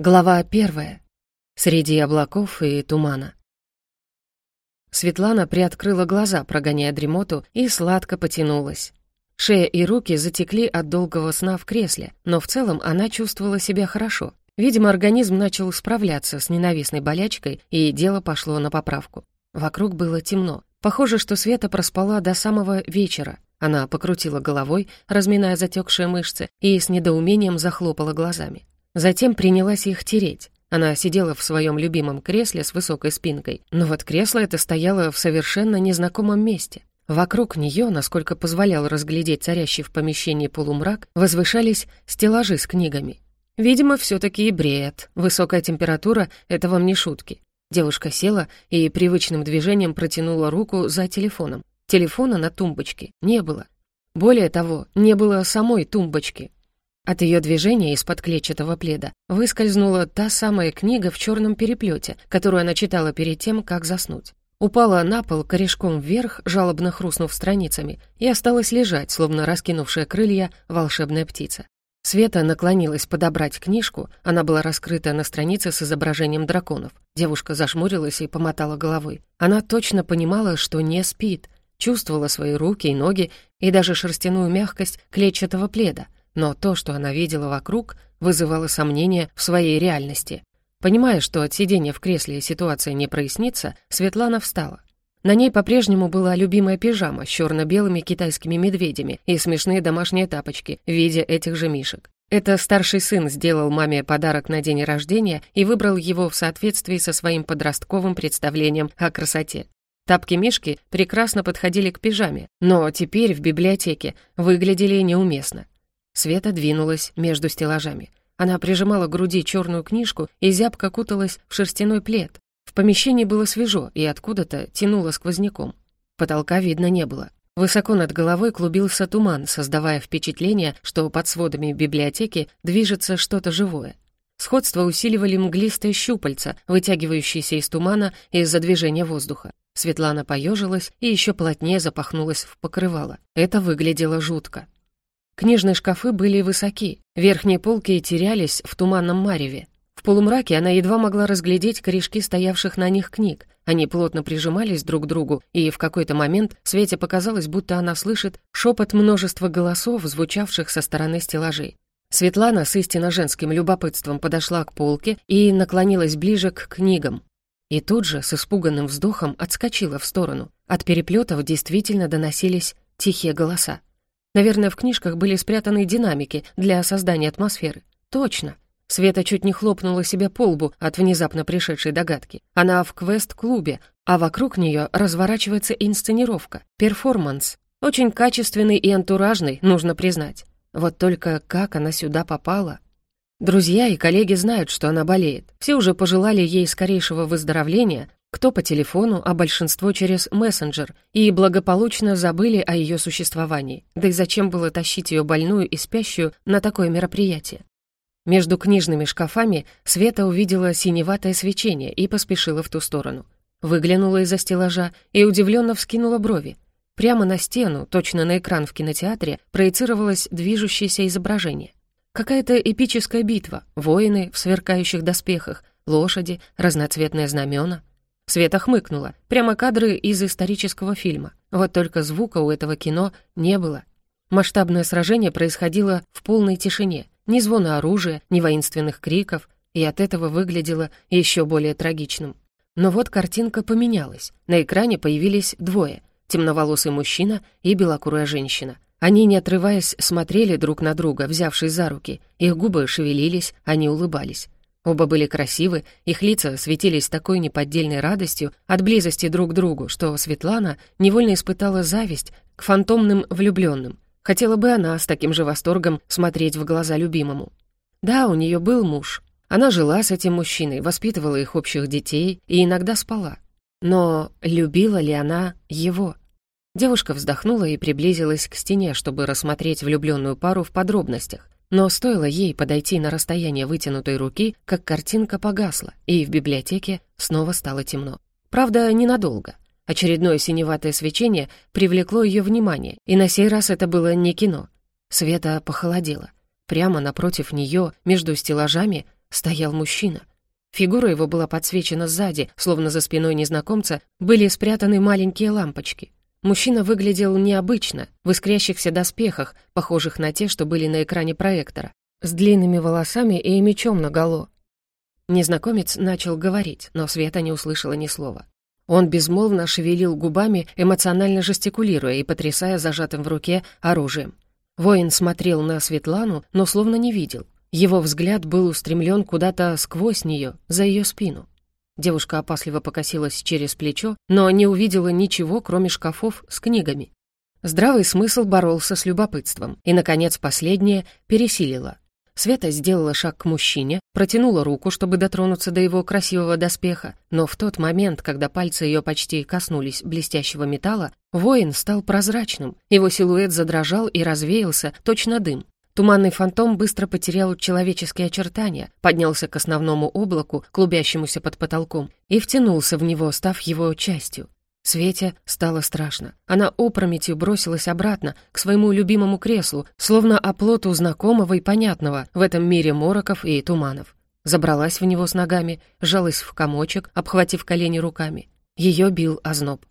Глава первая. Среди облаков и тумана. Светлана приоткрыла глаза, прогоняя дремоту, и сладко потянулась. Шея и руки затекли от долгого сна в кресле, но в целом она чувствовала себя хорошо. Видимо, организм начал справляться с ненавистной болячкой, и дело пошло на поправку. Вокруг было темно. Похоже, что Света проспала до самого вечера. Она покрутила головой, разминая затекшие мышцы, и с недоумением захлопала глазами. Затем принялась их тереть. Она сидела в своем любимом кресле с высокой спинкой, но вот кресло это стояло в совершенно незнакомом месте. Вокруг нее, насколько позволял разглядеть царящий в помещении полумрак, возвышались стеллажи с книгами. Видимо, все-таки и бред. Высокая температура — это вам не шутки. Девушка села и привычным движением протянула руку за телефоном. Телефона на тумбочке не было. Более того, не было самой тумбочки. От ее движения из-под клетчатого пледа выскользнула та самая книга в черном переплете, которую она читала перед тем, как заснуть. Упала на пол корешком вверх, жалобно хрустнув страницами, и осталась лежать, словно раскинувшая крылья волшебная птица. Света наклонилась подобрать книжку, она была раскрыта на странице с изображением драконов. Девушка зашмурилась и помотала головой. Она точно понимала, что не спит, чувствовала свои руки и ноги и даже шерстяную мягкость клетчатого пледа — но то, что она видела вокруг, вызывало сомнения в своей реальности. Понимая, что от сидения в кресле ситуация не прояснится, Светлана встала. На ней по-прежнему была любимая пижама с черно-белыми китайскими медведями и смешные домашние тапочки в виде этих же мишек. Это старший сын сделал маме подарок на день рождения и выбрал его в соответствии со своим подростковым представлением о красоте. Тапки-мишки прекрасно подходили к пижаме, но теперь в библиотеке выглядели неуместно. Света двинулась между стеллажами. Она прижимала к груди черную книжку и зябко куталась в шерстяной плед. В помещении было свежо и откуда-то тянуло сквозняком. Потолка видно не было. Высоко над головой клубился туман, создавая впечатление, что под сводами библиотеки движется что-то живое. Сходство усиливали мглистые щупальца, вытягивающиеся из тумана из-за движения воздуха. Светлана поежилась и еще плотнее запахнулась в покрывало. Это выглядело жутко. Книжные шкафы были высоки, верхние полки терялись в туманном мареве. В полумраке она едва могла разглядеть корешки стоявших на них книг. Они плотно прижимались друг к другу, и в какой-то момент Свете показалось, будто она слышит шепот множества голосов, звучавших со стороны стеллажей. Светлана с истинно женским любопытством подошла к полке и наклонилась ближе к книгам. И тут же с испуганным вздохом отскочила в сторону. От переплетов действительно доносились тихие голоса. Наверное, в книжках были спрятаны динамики для создания атмосферы. Точно. Света чуть не хлопнула себя по лбу от внезапно пришедшей догадки. Она в квест-клубе, а вокруг нее разворачивается инсценировка, перформанс. Очень качественный и антуражный, нужно признать. Вот только как она сюда попала? Друзья и коллеги знают, что она болеет. Все уже пожелали ей скорейшего выздоровления, кто по телефону, а большинство через мессенджер, и благополучно забыли о ее существовании. Да и зачем было тащить ее больную и спящую на такое мероприятие? Между книжными шкафами Света увидела синеватое свечение и поспешила в ту сторону. Выглянула из-за стеллажа и удивленно вскинула брови. Прямо на стену, точно на экран в кинотеатре, проецировалось движущееся изображение. Какая-то эпическая битва, воины в сверкающих доспехах, лошади, разноцветные знамена. Света хмыкнула. Прямо кадры из исторического фильма. Вот только звука у этого кино не было. Масштабное сражение происходило в полной тишине. Ни звона оружия, ни воинственных криков, и от этого выглядело еще более трагичным. Но вот картинка поменялась. На экране появились двое — темноволосый мужчина и белокурая женщина. Они, не отрываясь, смотрели друг на друга, взявшись за руки. Их губы шевелились, они улыбались. Оба были красивы, их лица светились такой неподдельной радостью от близости друг к другу, что Светлана невольно испытала зависть к фантомным влюбленным. Хотела бы она с таким же восторгом смотреть в глаза любимому. Да, у нее был муж. Она жила с этим мужчиной, воспитывала их общих детей и иногда спала. Но любила ли она его? Девушка вздохнула и приблизилась к стене, чтобы рассмотреть влюбленную пару в подробностях. Но стоило ей подойти на расстояние вытянутой руки, как картинка погасла, и в библиотеке снова стало темно. Правда, ненадолго. Очередное синеватое свечение привлекло ее внимание, и на сей раз это было не кино. Света похолодела. Прямо напротив нее, между стеллажами, стоял мужчина. Фигура его была подсвечена сзади, словно за спиной незнакомца были спрятаны маленькие лампочки. Мужчина выглядел необычно, в искрящихся доспехах, похожих на те, что были на экране проектора, с длинными волосами и мечом наголо. Незнакомец начал говорить, но Света не услышала ни слова. Он безмолвно шевелил губами, эмоционально жестикулируя и потрясая зажатым в руке оружием. Воин смотрел на Светлану, но словно не видел. Его взгляд был устремлен куда-то сквозь нее, за ее спину. Девушка опасливо покосилась через плечо, но не увидела ничего, кроме шкафов с книгами. Здравый смысл боролся с любопытством, и, наконец, последнее пересилило. Света сделала шаг к мужчине, протянула руку, чтобы дотронуться до его красивого доспеха, но в тот момент, когда пальцы ее почти коснулись блестящего металла, воин стал прозрачным, его силуэт задрожал и развеялся, точно дым. Туманный фантом быстро потерял человеческие очертания, поднялся к основному облаку, клубящемуся под потолком, и втянулся в него, став его частью. Свете стало страшно. Она опрометью бросилась обратно к своему любимому креслу, словно оплоту знакомого и понятного в этом мире мороков и туманов. Забралась в него с ногами, сжалась в комочек, обхватив колени руками. Ее бил озноб.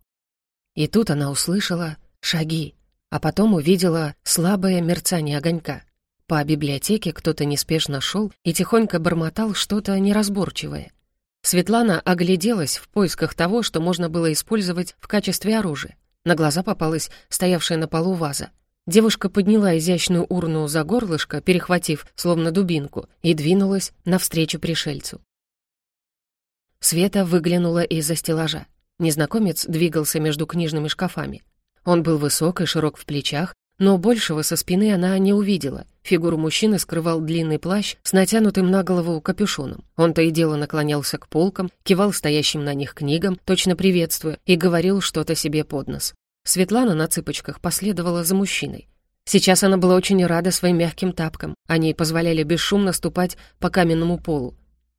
И тут она услышала шаги, а потом увидела слабое мерцание огонька. По библиотеке кто-то неспешно шел и тихонько бормотал что-то неразборчивое. Светлана огляделась в поисках того, что можно было использовать в качестве оружия. На глаза попалась стоявшая на полу ваза. Девушка подняла изящную урну за горлышко, перехватив, словно дубинку, и двинулась навстречу пришельцу. Света выглянула из-за стеллажа. Незнакомец двигался между книжными шкафами. Он был высок и широк в плечах, но большего со спины она не увидела. Фигуру мужчины скрывал длинный плащ с натянутым на голову капюшоном. Он то и дело наклонялся к полкам, кивал стоящим на них книгам, точно приветствуя, и говорил что-то себе под нос. Светлана на цыпочках последовала за мужчиной. Сейчас она была очень рада своим мягким тапкам. Они позволяли бесшумно ступать по каменному полу.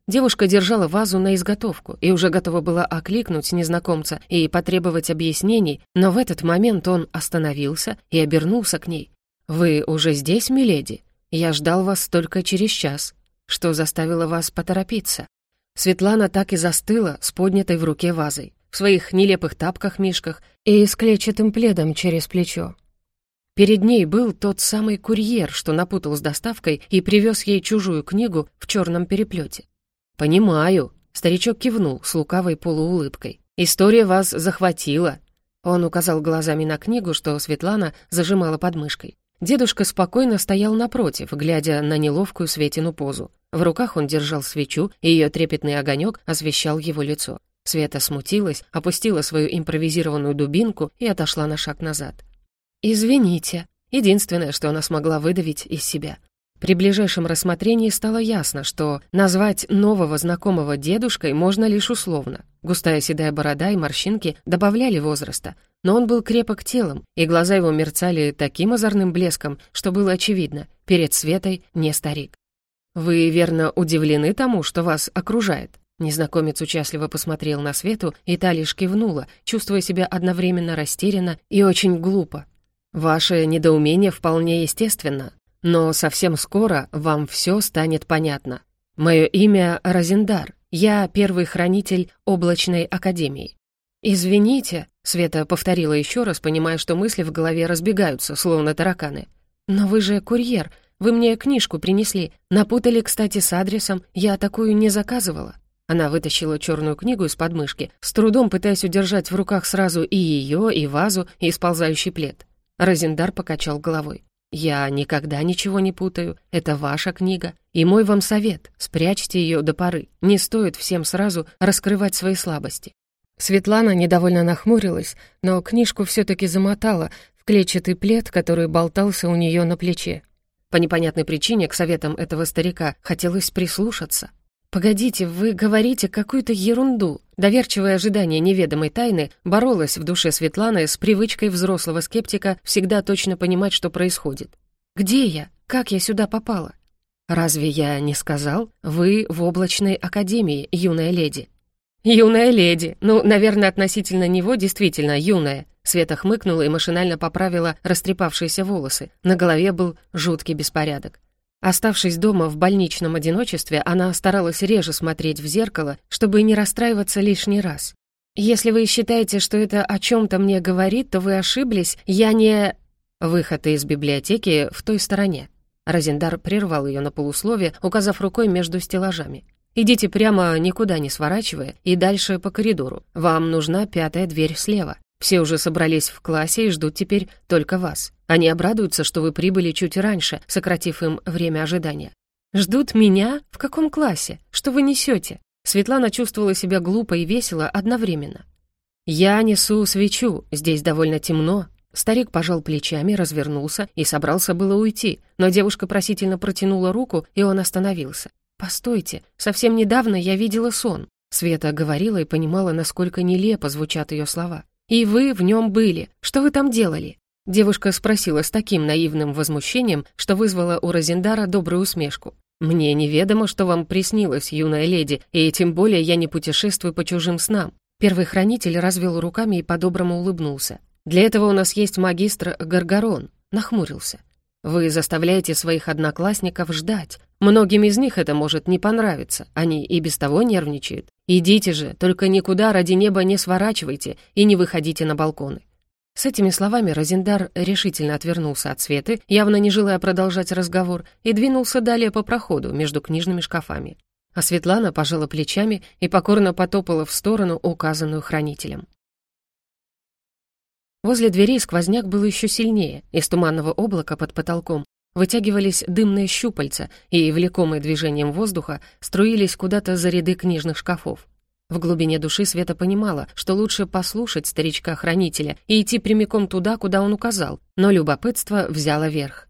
Девушка держала вазу на изготовку и уже готова была окликнуть незнакомца и потребовать объяснений, но в этот момент он остановился и обернулся к ней. «Вы уже здесь, миледи? Я ждал вас только через час. Что заставило вас поторопиться?» Светлана так и застыла с поднятой в руке вазой, в своих нелепых тапках-мишках и с клетчатым пледом через плечо. Перед ней был тот самый курьер, что напутал с доставкой и привез ей чужую книгу в черном переплете. «Понимаю», — старичок кивнул с лукавой полуулыбкой. «История вас захватила». Он указал глазами на книгу, что Светлана зажимала под мышкой. Дедушка спокойно стоял напротив, глядя на неловкую Светину позу. В руках он держал свечу, и ее трепетный огонек освещал его лицо. Света смутилась, опустила свою импровизированную дубинку и отошла на шаг назад. «Извините», — единственное, что она смогла выдавить из себя. При ближайшем рассмотрении стало ясно, что назвать нового знакомого дедушкой можно лишь условно. Густая седая борода и морщинки добавляли возраста, но он был крепок телом, и глаза его мерцали таким озорным блеском, что было очевидно, перед Светой не старик. «Вы, верно, удивлены тому, что вас окружает?» Незнакомец участливо посмотрел на Свету, и та лишь кивнула, чувствуя себя одновременно растерянно и очень глупо. «Ваше недоумение вполне естественно. Но совсем скоро вам все станет понятно. Мое имя Розендар. Я первый хранитель облачной академии. Извините, Света повторила еще раз, понимая, что мысли в голове разбегаются, словно тараканы. Но вы же курьер. Вы мне книжку принесли. Напутали, кстати, с адресом. Я такую не заказывала. Она вытащила черную книгу из подмышки, с трудом пытаясь удержать в руках сразу и ее, и вазу, и сползающий плед. Розендар покачал головой. «Я никогда ничего не путаю. Это ваша книга. И мой вам совет — спрячьте ее до поры. Не стоит всем сразу раскрывать свои слабости». Светлана недовольно нахмурилась, но книжку все-таки замотала в клетчатый плед, который болтался у нее на плече. По непонятной причине к советам этого старика хотелось прислушаться. «Погодите, вы говорите какую-то ерунду». Доверчивое ожидание неведомой тайны боролось в душе Светланы с привычкой взрослого скептика всегда точно понимать, что происходит. «Где я? Как я сюда попала?» «Разве я не сказал? Вы в облачной академии, юная леди». «Юная леди. Ну, наверное, относительно него действительно юная». Света хмыкнула и машинально поправила растрепавшиеся волосы. На голове был жуткий беспорядок. Оставшись дома в больничном одиночестве, она старалась реже смотреть в зеркало, чтобы не расстраиваться лишний раз. «Если вы считаете, что это о чем-то мне говорит, то вы ошиблись, я не...» Выход из библиотеки в той стороне. Розендар прервал ее на полуслове, указав рукой между стеллажами. «Идите прямо, никуда не сворачивая, и дальше по коридору. Вам нужна пятая дверь слева. Все уже собрались в классе и ждут теперь только вас. Они обрадуются, что вы прибыли чуть раньше, сократив им время ожидания. Ждут меня? В каком классе? Что вы несете? Светлана чувствовала себя глупо и весело одновременно. «Я несу свечу, здесь довольно темно». Старик пожал плечами, развернулся и собрался было уйти, но девушка просительно протянула руку, и он остановился. «Постойте, совсем недавно я видела сон». Света говорила и понимала, насколько нелепо звучат ее слова. «И вы в нем были. Что вы там делали?» Девушка спросила с таким наивным возмущением, что вызвала у Розендара добрую усмешку. «Мне неведомо, что вам приснилось, юная леди, и тем более я не путешествую по чужим снам». Первый хранитель развел руками и по-доброму улыбнулся. «Для этого у нас есть магистр Гаргарон», — нахмурился. «Вы заставляете своих одноклассников ждать. Многим из них это может не понравиться, они и без того нервничают. Идите же, только никуда ради неба не сворачивайте и не выходите на балконы. С этими словами Розендар решительно отвернулся от Светы, явно не желая продолжать разговор, и двинулся далее по проходу между книжными шкафами. А Светлана пожала плечами и покорно потопала в сторону, указанную хранителем. Возле дверей сквозняк был еще сильнее, из туманного облака под потолком вытягивались дымные щупальца и, влекомые движением воздуха, струились куда-то за ряды книжных шкафов. В глубине души Света понимала, что лучше послушать старичка-хранителя и идти прямиком туда, куда он указал, но любопытство взяло верх.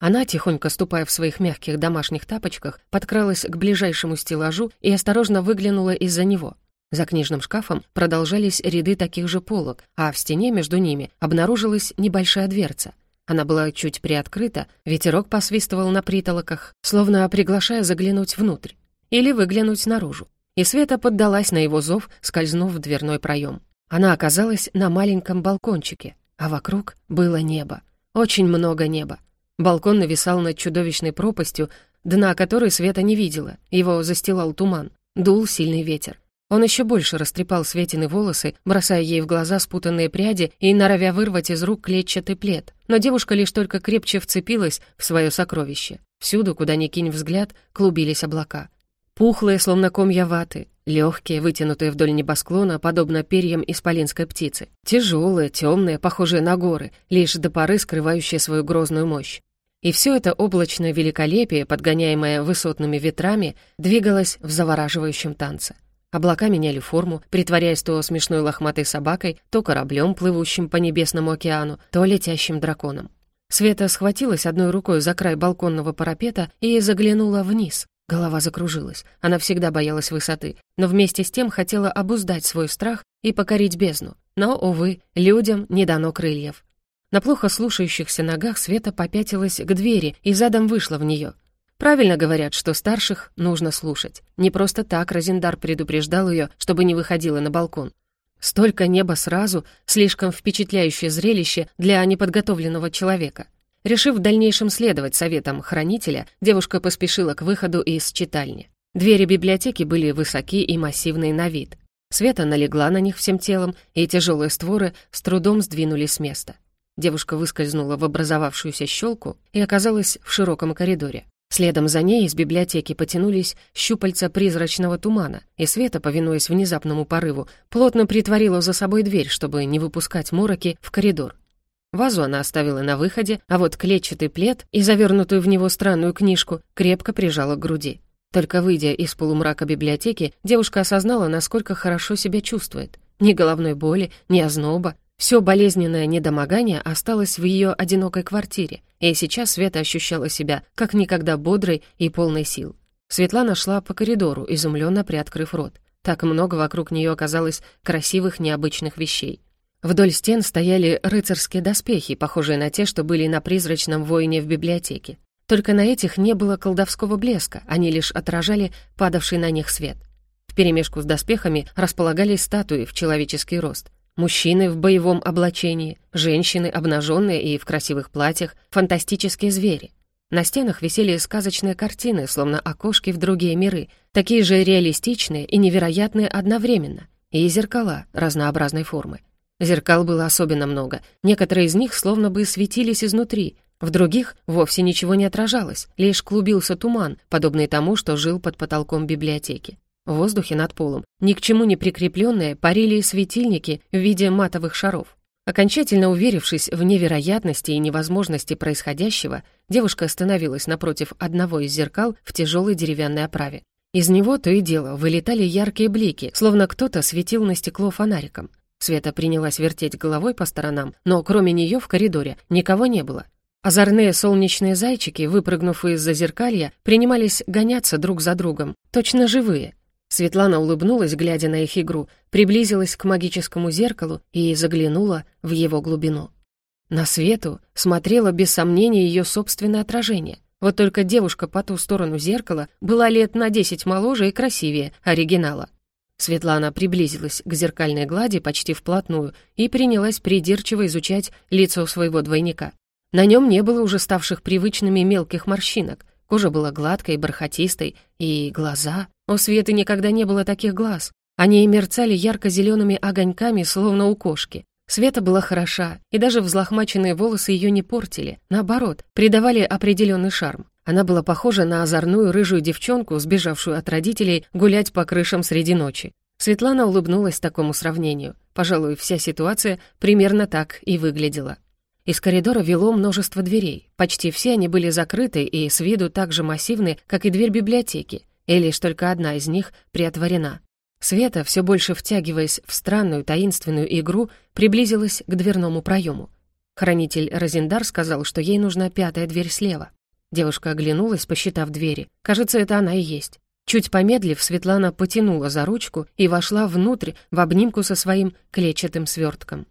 Она, тихонько ступая в своих мягких домашних тапочках, подкралась к ближайшему стеллажу и осторожно выглянула из-за него. За книжным шкафом продолжались ряды таких же полок, а в стене между ними обнаружилась небольшая дверца. Она была чуть приоткрыта, ветерок посвистывал на притолоках, словно приглашая заглянуть внутрь или выглянуть наружу и Света поддалась на его зов, скользнув в дверной проем. Она оказалась на маленьком балкончике, а вокруг было небо. Очень много неба. Балкон нависал над чудовищной пропастью, дна которой Света не видела, его застилал туман. Дул сильный ветер. Он еще больше растрепал Светины волосы, бросая ей в глаза спутанные пряди и норовя вырвать из рук клетчатый плед. Но девушка лишь только крепче вцепилась в свое сокровище. Всюду, куда ни кинь взгляд, клубились облака. Пухлые, словно комья ваты, легкие, вытянутые вдоль небосклона, подобно перьям исполинской птицы. Тяжелые, темные, похожие на горы, лишь до поры скрывающие свою грозную мощь. И все это облачное великолепие, подгоняемое высотными ветрами, двигалось в завораживающем танце. Облака меняли форму, притворяясь то смешной лохматой собакой, то кораблем, плывущим по небесному океану, то летящим драконом. Света схватилась одной рукой за край балконного парапета и заглянула вниз. Голова закружилась. Она всегда боялась высоты, но вместе с тем хотела обуздать свой страх и покорить бездну. Но, увы, людям не дано крыльев. На плохо слушающихся ногах Света попятилась к двери и задом вышла в нее. Правильно говорят, что старших нужно слушать. Не просто так Розендар предупреждал ее, чтобы не выходила на балкон. Столько неба сразу — слишком впечатляющее зрелище для неподготовленного человека. Решив в дальнейшем следовать советам хранителя, девушка поспешила к выходу из читальни. Двери библиотеки были высоки и массивные на вид. Света налегла на них всем телом, и тяжелые створы с трудом сдвинулись с места. Девушка выскользнула в образовавшуюся щелку и оказалась в широком коридоре. Следом за ней из библиотеки потянулись щупальца призрачного тумана, и Света, повинуясь внезапному порыву, плотно притворила за собой дверь, чтобы не выпускать мороки в коридор. Вазу она оставила на выходе, а вот клетчатый плед и завернутую в него странную книжку крепко прижала к груди. Только выйдя из полумрака библиотеки, девушка осознала, насколько хорошо себя чувствует. Ни головной боли, ни озноба. Все болезненное недомогание осталось в ее одинокой квартире, и сейчас Света ощущала себя как никогда бодрой и полной сил. Светлана шла по коридору, изумленно приоткрыв рот. Так много вокруг нее оказалось красивых необычных вещей. Вдоль стен стояли рыцарские доспехи, похожие на те, что были на призрачном воине в библиотеке. Только на этих не было колдовского блеска, они лишь отражали падавший на них свет. В перемешку с доспехами располагались статуи в человеческий рост. Мужчины в боевом облачении, женщины обнаженные и в красивых платьях, фантастические звери. На стенах висели сказочные картины, словно окошки в другие миры, такие же реалистичные и невероятные одновременно, и зеркала разнообразной формы. Зеркал было особенно много, некоторые из них словно бы светились изнутри, в других вовсе ничего не отражалось, лишь клубился туман, подобный тому, что жил под потолком библиотеки. В воздухе над полом, ни к чему не прикрепленные, парили светильники в виде матовых шаров. Окончательно уверившись в невероятности и невозможности происходящего, девушка остановилась напротив одного из зеркал в тяжелой деревянной оправе. Из него то и дело вылетали яркие блики, словно кто-то светил на стекло фонариком. Света принялась вертеть головой по сторонам, но кроме нее в коридоре никого не было. Озорные солнечные зайчики, выпрыгнув из-за зеркалья, принимались гоняться друг за другом, точно живые, Светлана улыбнулась, глядя на их игру, приблизилась к магическому зеркалу и заглянула в его глубину. На Свету смотрело без сомнения ее собственное отражение. Вот только девушка по ту сторону зеркала была лет на десять моложе и красивее оригинала. Светлана приблизилась к зеркальной глади почти вплотную и принялась придирчиво изучать лицо своего двойника. На нем не было уже ставших привычными мелких морщинок, кожа была гладкой, бархатистой, и глаза... У Светы никогда не было таких глаз. Они мерцали ярко-зелеными огоньками, словно у кошки. Света была хороша, и даже взлохмаченные волосы ее не портили. Наоборот, придавали определенный шарм. Она была похожа на озорную рыжую девчонку, сбежавшую от родителей гулять по крышам среди ночи. Светлана улыбнулась такому сравнению. Пожалуй, вся ситуация примерно так и выглядела. Из коридора вело множество дверей. Почти все они были закрыты и с виду так же массивны, как и дверь библиотеки и лишь только одна из них приотворена. Света, все больше втягиваясь в странную таинственную игру, приблизилась к дверному проему. Хранитель Розендар сказал, что ей нужна пятая дверь слева. Девушка оглянулась, посчитав двери. Кажется, это она и есть. Чуть помедлив, Светлана потянула за ручку и вошла внутрь в обнимку со своим клетчатым свертком.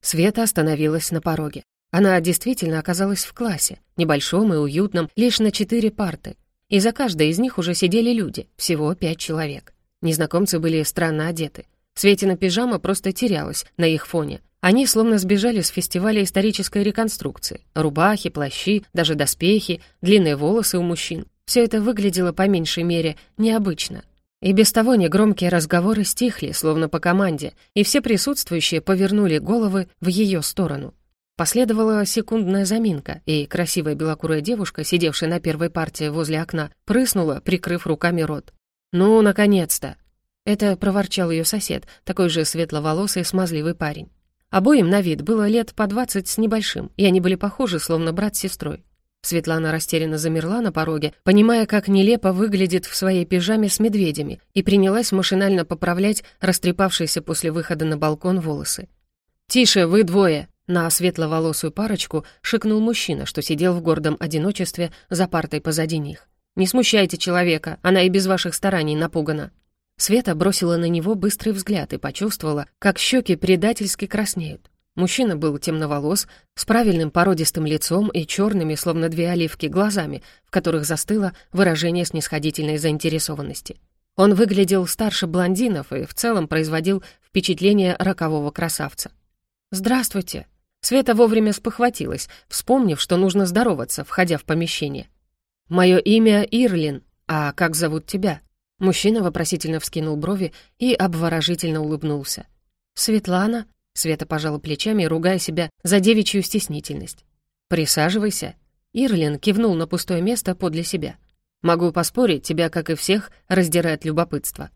Света остановилась на пороге. Она действительно оказалась в классе, небольшом и уютном, лишь на четыре парты. И за каждой из них уже сидели люди, всего пять человек. Незнакомцы были странно одеты. Светина пижама просто терялась на их фоне. Они словно сбежали с фестиваля исторической реконструкции. Рубахи, плащи, даже доспехи, длинные волосы у мужчин. Все это выглядело по меньшей мере необычно. И без того негромкие разговоры стихли, словно по команде, и все присутствующие повернули головы в ее сторону. Последовала секундная заминка, и красивая белокурая девушка, сидевшая на первой партии возле окна, прыснула, прикрыв руками рот. «Ну, наконец-то!» Это проворчал ее сосед, такой же светловолосый, смазливый парень. Обоим на вид было лет по двадцать с небольшим, и они были похожи, словно брат с сестрой. Светлана растерянно замерла на пороге, понимая, как нелепо выглядит в своей пижаме с медведями, и принялась машинально поправлять растрепавшиеся после выхода на балкон волосы. «Тише, вы двое!» На светловолосую парочку шикнул мужчина, что сидел в гордом одиночестве за партой позади них. «Не смущайте человека, она и без ваших стараний напугана». Света бросила на него быстрый взгляд и почувствовала, как щеки предательски краснеют. Мужчина был темноволос, с правильным породистым лицом и черными, словно две оливки, глазами, в которых застыло выражение снисходительной заинтересованности. Он выглядел старше блондинов и в целом производил впечатление рокового красавца. «Здравствуйте», Света вовремя спохватилась, вспомнив, что нужно здороваться, входя в помещение. «Мое имя Ирлин, а как зовут тебя?» Мужчина вопросительно вскинул брови и обворожительно улыбнулся. «Светлана?» — Света пожала плечами, ругая себя за девичью стеснительность. «Присаживайся». Ирлин кивнул на пустое место подле себя. «Могу поспорить, тебя, как и всех, раздирает любопытство».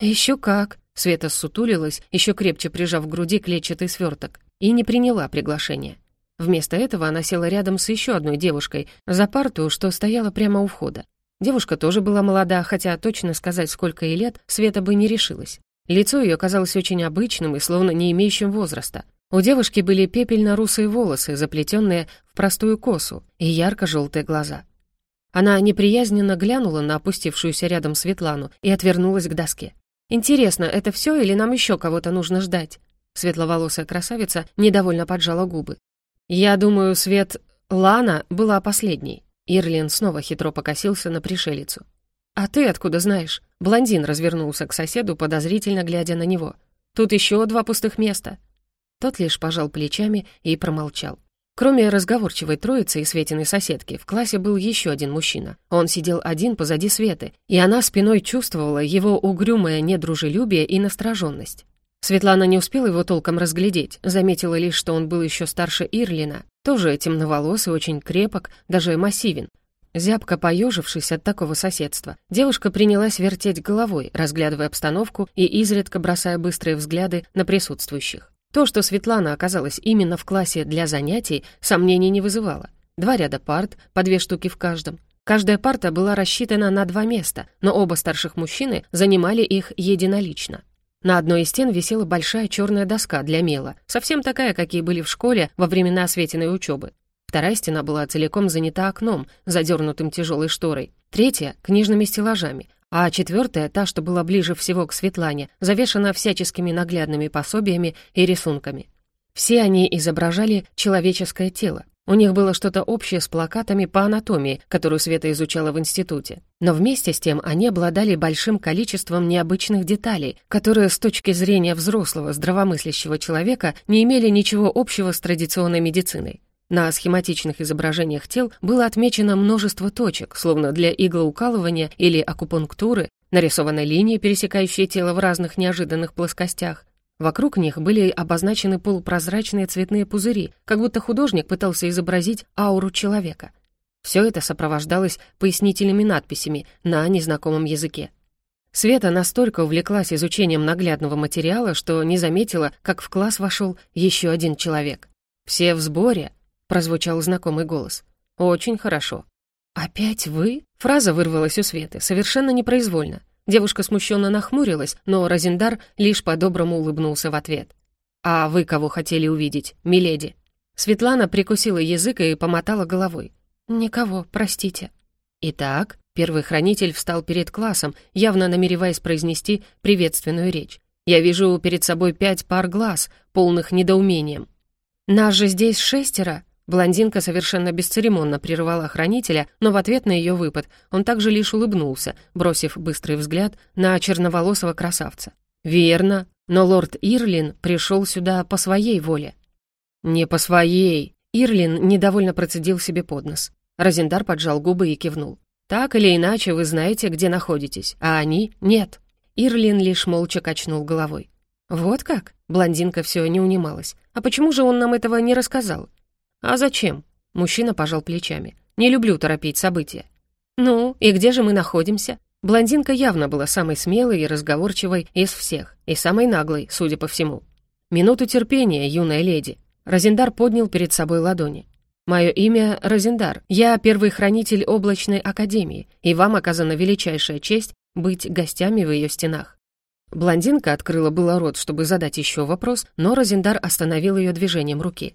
«Еще как!» — Света ссутулилась, еще крепче прижав к груди клетчатый сверток и не приняла приглашение. Вместо этого она села рядом с еще одной девушкой за парту, что стояла прямо у входа. Девушка тоже была молода, хотя точно сказать, сколько ей лет, Света бы не решилась. Лицо ее казалось очень обычным и словно не имеющим возраста. У девушки были пепельно-русые волосы, заплетенные в простую косу, и ярко-желтые глаза. Она неприязненно глянула на опустившуюся рядом Светлану и отвернулась к доске. «Интересно, это все или нам еще кого-то нужно ждать?» Светловолосая красавица недовольно поджала губы. «Я думаю, Свет... Лана была последней». Ирлин снова хитро покосился на пришелицу. «А ты откуда знаешь?» Блондин развернулся к соседу, подозрительно глядя на него. «Тут еще два пустых места». Тот лишь пожал плечами и промолчал. Кроме разговорчивой троицы и Светиной соседки, в классе был еще один мужчина. Он сидел один позади Светы, и она спиной чувствовала его угрюмое недружелюбие и настороженность. Светлана не успела его толком разглядеть, заметила лишь, что он был еще старше Ирлина, тоже темноволосый, очень крепок, даже массивен. Зябко поежившись от такого соседства, девушка принялась вертеть головой, разглядывая обстановку и изредка бросая быстрые взгляды на присутствующих. То, что Светлана оказалась именно в классе для занятий, сомнений не вызывало. Два ряда парт, по две штуки в каждом. Каждая парта была рассчитана на два места, но оба старших мужчины занимали их единолично. На одной из стен висела большая черная доска для мела, совсем такая, какие были в школе во времена Светиной учебы. Вторая стена была целиком занята окном, задернутым тяжелой шторой. Третья — книжными стеллажами, а четвертая, та, что была ближе всего к Светлане, завешена всяческими наглядными пособиями и рисунками. Все они изображали человеческое тело. У них было что-то общее с плакатами по анатомии, которую Света изучала в институте. Но вместе с тем они обладали большим количеством необычных деталей, которые с точки зрения взрослого здравомыслящего человека не имели ничего общего с традиционной медициной. На схематичных изображениях тел было отмечено множество точек, словно для иглоукалывания или акупунктуры, нарисованы линии, пересекающие тело в разных неожиданных плоскостях. Вокруг них были обозначены полупрозрачные цветные пузыри, как будто художник пытался изобразить ауру человека. Все это сопровождалось пояснительными надписями на незнакомом языке. Света настолько увлеклась изучением наглядного материала, что не заметила, как в класс вошел еще один человек. «Все в сборе», прозвучал знакомый голос. «Очень хорошо». «Опять вы?» Фраза вырвалась у Светы, совершенно непроизвольно. Девушка смущенно нахмурилась, но Розендар лишь по-доброму улыбнулся в ответ. «А вы кого хотели увидеть, миледи?» Светлана прикусила язык и помотала головой. «Никого, простите». Итак, первый хранитель встал перед классом, явно намереваясь произнести приветственную речь. «Я вижу перед собой пять пар глаз, полных недоумением». «Нас же здесь шестеро!» Блондинка совершенно бесцеремонно прервала хранителя, но в ответ на ее выпад он также лишь улыбнулся, бросив быстрый взгляд на черноволосого красавца. «Верно, но лорд Ирлин пришел сюда по своей воле». «Не по своей!» Ирлин недовольно процедил себе под нос. Розендар поджал губы и кивнул. «Так или иначе вы знаете, где находитесь, а они — нет». Ирлин лишь молча качнул головой. «Вот как?» Блондинка все не унималась. «А почему же он нам этого не рассказал?» «А зачем?» Мужчина пожал плечами. «Не люблю торопить события». «Ну, и где же мы находимся?» Блондинка явно была самой смелой и разговорчивой из всех, и самой наглой, судя по всему. «Минуту терпения, юная леди». Розендар поднял перед собой ладони. «Мое имя Розендар. Я первый хранитель облачной академии, и вам оказана величайшая честь быть гостями в ее стенах». Блондинка открыла было рот, чтобы задать еще вопрос, но Розендар остановил ее движением руки.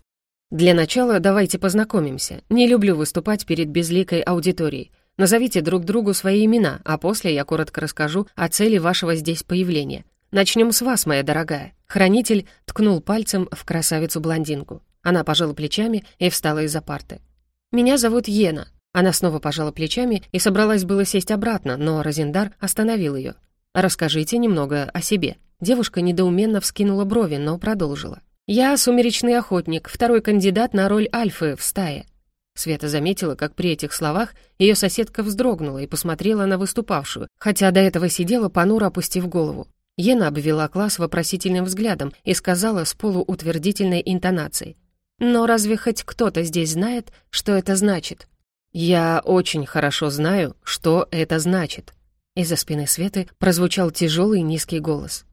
«Для начала давайте познакомимся. Не люблю выступать перед безликой аудиторией. Назовите друг другу свои имена, а после я коротко расскажу о цели вашего здесь появления. Начнем с вас, моя дорогая». Хранитель ткнул пальцем в красавицу-блондинку. Она пожала плечами и встала из-за парты. «Меня зовут Йена». Она снова пожала плечами и собралась было сесть обратно, но Розендар остановил ее. «Расскажите немного о себе». Девушка недоуменно вскинула брови, но продолжила. «Я сумеречный охотник, второй кандидат на роль Альфы в стае». Света заметила, как при этих словах ее соседка вздрогнула и посмотрела на выступавшую, хотя до этого сидела, понуро опустив голову. Ена обвела класс вопросительным взглядом и сказала с полуутвердительной интонацией. «Но разве хоть кто-то здесь знает, что это значит?» «Я очень хорошо знаю, что это значит». Из-за спины Светы прозвучал тяжелый низкий голос.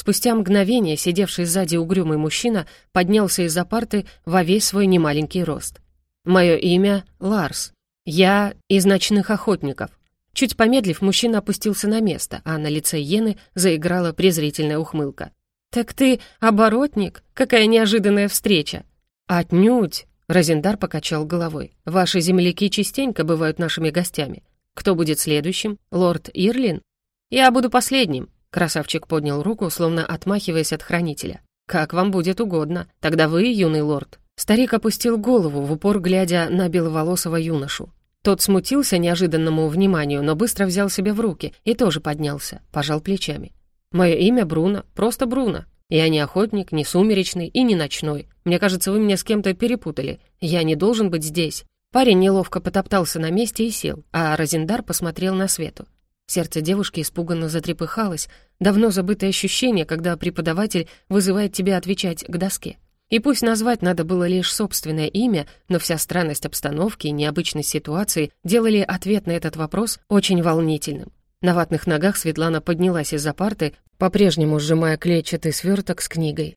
Спустя мгновение сидевший сзади угрюмый мужчина поднялся из-за парты во весь свой немаленький рост. «Мое имя Ларс. Я из ночных охотников». Чуть помедлив, мужчина опустился на место, а на лице Йены заиграла презрительная ухмылка. «Так ты оборотник? Какая неожиданная встреча!» «Отнюдь!» — Розендар покачал головой. «Ваши земляки частенько бывают нашими гостями. Кто будет следующим? Лорд Ирлин?» «Я буду последним», Красавчик поднял руку, словно отмахиваясь от хранителя. «Как вам будет угодно. Тогда вы, юный лорд». Старик опустил голову, в упор глядя на беловолосого юношу. Тот смутился неожиданному вниманию, но быстро взял себя в руки и тоже поднялся, пожал плечами. «Мое имя Бруно, просто Бруно». Я не охотник, не сумеречный и не ночной. Мне кажется, вы меня с кем-то перепутали. Я не должен быть здесь». Парень неловко потоптался на месте и сел, а Розендар посмотрел на Свету. Сердце девушки испуганно затрепыхалось, давно забытое ощущение, когда преподаватель вызывает тебя отвечать к доске. И пусть назвать надо было лишь собственное имя, но вся странность обстановки и необычность ситуации делали ответ на этот вопрос очень волнительным. На ватных ногах Светлана поднялась из-за парты, по-прежнему сжимая клетчатый сверток с книгой.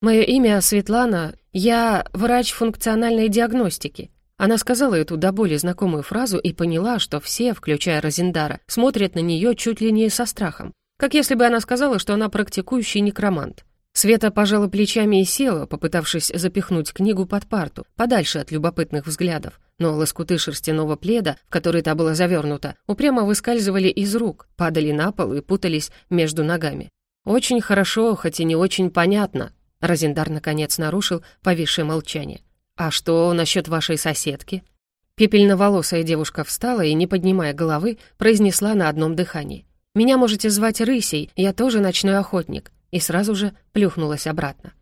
«Мое имя Светлана, я врач функциональной диагностики». Она сказала эту до боли знакомую фразу и поняла, что все, включая Розендара, смотрят на нее чуть ли не со страхом. Как если бы она сказала, что она практикующий некромант. Света пожала плечами и села, попытавшись запихнуть книгу под парту, подальше от любопытных взглядов, но лоскуты шерстяного пледа, в который та была завернута, упрямо выскальзывали из рук, падали на пол и путались между ногами. «Очень хорошо, хоть и не очень понятно», — Розендар наконец нарушил повисшее молчание. «А что насчет вашей соседки?» Пепельноволосая девушка встала и, не поднимая головы, произнесла на одном дыхании. «Меня можете звать Рысей, я тоже ночной охотник и сразу же плюхнулась обратно.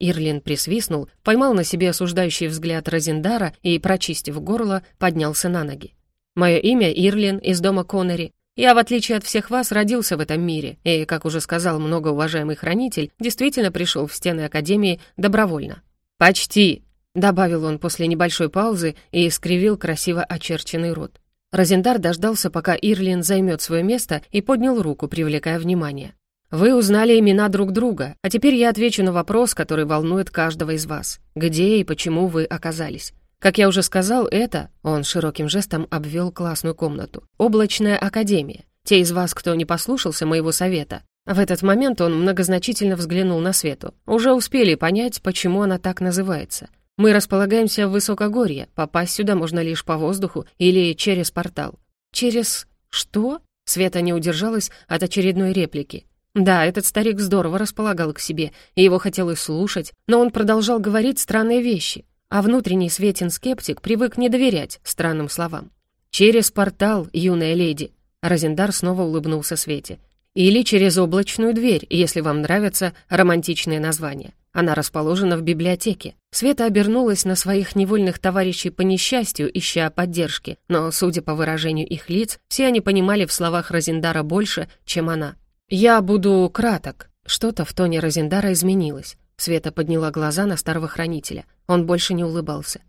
Ирлин присвистнул, поймал на себе осуждающий взгляд Розендара и, прочистив горло, поднялся на ноги. «Мое имя Ирлин из дома Коннери. Я, в отличие от всех вас, родился в этом мире, и, как уже сказал многоуважаемый хранитель, действительно пришел в стены Академии добровольно». «Почти», — добавил он после небольшой паузы и искривил красиво очерченный рот. Розендар дождался, пока Ирлин займет свое место, и поднял руку, привлекая внимание. Вы узнали имена друг друга, а теперь я отвечу на вопрос, который волнует каждого из вас. Где и почему вы оказались? Как я уже сказал, это, он широким жестом обвел классную комнату, облачная академия. Те из вас, кто не послушался моего совета, в этот момент он многозначительно взглянул на Свету. Уже успели понять, почему она так называется. Мы располагаемся в Высокогорье, попасть сюда можно лишь по воздуху или через портал. Через... что? Света не удержалась от очередной реплики. Да, этот старик здорово располагал к себе, и его хотелось слушать, но он продолжал говорить странные вещи, а внутренний Светин скептик привык не доверять странным словам. «Через портал, юная леди», — Розендар снова улыбнулся Свете. «Или через облачную дверь, если вам нравятся романтичные названия. Она расположена в библиотеке». Света обернулась на своих невольных товарищей по несчастью, ища поддержки, но, судя по выражению их лиц, все они понимали в словах Розендара больше, чем она. «Я буду краток». Что-то в тоне Розендара изменилось. Света подняла глаза на старого хранителя. Он больше не улыбался.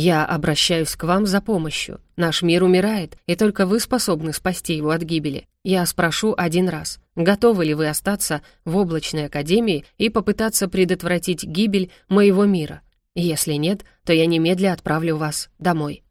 «Я обращаюсь к вам за помощью. Наш мир умирает, и только вы способны спасти его от гибели. Я спрошу один раз, готовы ли вы остаться в облачной академии и попытаться предотвратить гибель моего мира? Если нет, то я немедля отправлю вас домой».